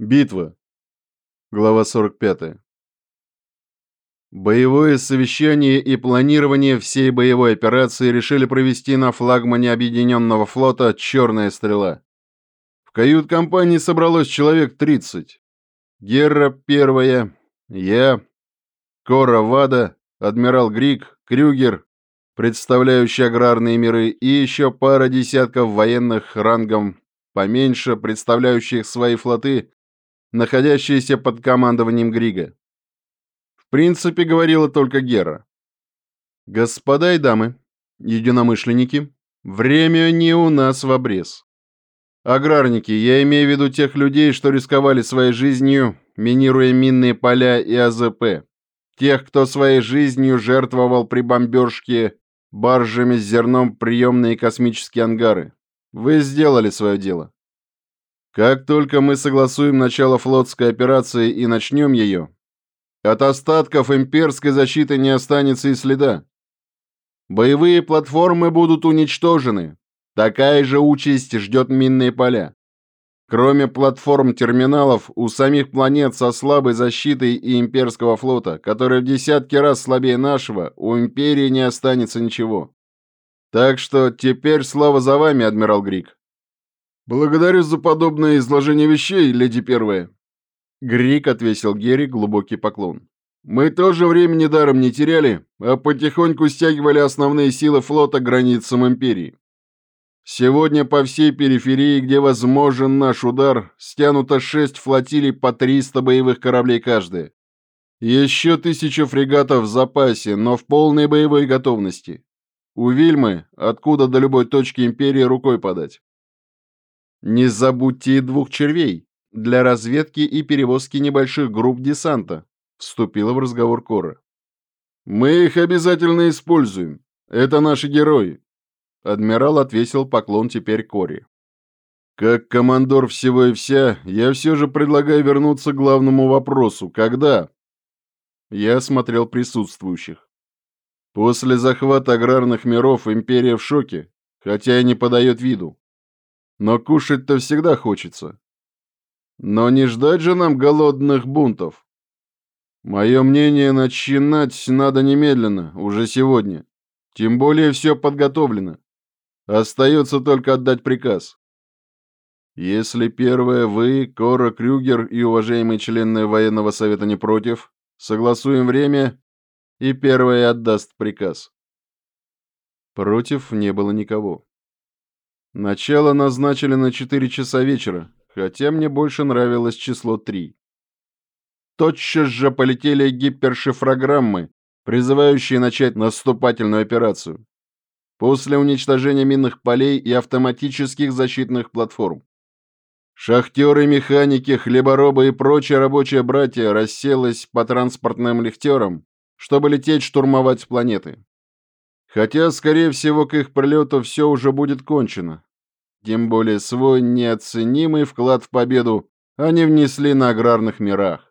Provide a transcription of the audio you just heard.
Битва. Глава 45. Боевое совещание и планирование всей боевой операции решили провести на флагмане Объединенного флота «Черная стрела». В кают-компании собралось человек 30. Герра первая, я, Кора Вада, адмирал Грик, Крюгер, представляющий аграрные миры, и еще пара десятков военных рангом поменьше, представляющих свои флоты находящиеся под командованием Грига. В принципе, говорила только Гера. «Господа и дамы, единомышленники, время не у нас в обрез. Аграрники, я имею в виду тех людей, что рисковали своей жизнью, минируя минные поля и АЗП. Тех, кто своей жизнью жертвовал при бомбежке баржами с зерном приемные космические ангары. Вы сделали свое дело. Как только мы согласуем начало флотской операции и начнем ее, от остатков имперской защиты не останется и следа. Боевые платформы будут уничтожены. Такая же участь ждет минные поля. Кроме платформ-терминалов, у самих планет со слабой защитой и имперского флота, который в десятки раз слабее нашего, у империи не останется ничего. Так что теперь слово за вами, адмирал Грик. «Благодарю за подобное изложение вещей, леди первая». Грик отвесил Герри глубокий поклон. «Мы тоже времени даром не теряли, а потихоньку стягивали основные силы флота к границам Империи. Сегодня по всей периферии, где возможен наш удар, стянуто шесть флотилий по 300 боевых кораблей каждая. Еще тысяча фрегатов в запасе, но в полной боевой готовности. У Вильмы, откуда до любой точки Империи рукой подать. Не забудьте и двух червей для разведки и перевозки небольших групп десанта, вступила в разговор Кора. Мы их обязательно используем. Это наши герои. Адмирал отвесил поклон теперь Коре. Как командор всего и вся, я все же предлагаю вернуться к главному вопросу. Когда? Я смотрел присутствующих. После захвата аграрных миров империя в шоке, хотя и не подает виду. Но кушать-то всегда хочется. Но не ждать же нам голодных бунтов. Мое мнение, начинать надо немедленно, уже сегодня. Тем более все подготовлено. Остается только отдать приказ. Если первое вы, Кора Крюгер и уважаемые члены военного совета не против, согласуем время, и первое отдаст приказ. Против не было никого. Начало назначили на 4 часа вечера, хотя мне больше нравилось число 3. Тотчас же полетели гипершифрограммы, призывающие начать наступательную операцию. После уничтожения минных полей и автоматических защитных платформ. Шахтеры, механики, хлеборобы и прочие рабочие братья расселась по транспортным лихтерам, чтобы лететь штурмовать планеты. Хотя, скорее всего, к их прилету все уже будет кончено. Тем более свой неоценимый вклад в победу они внесли на аграрных мирах.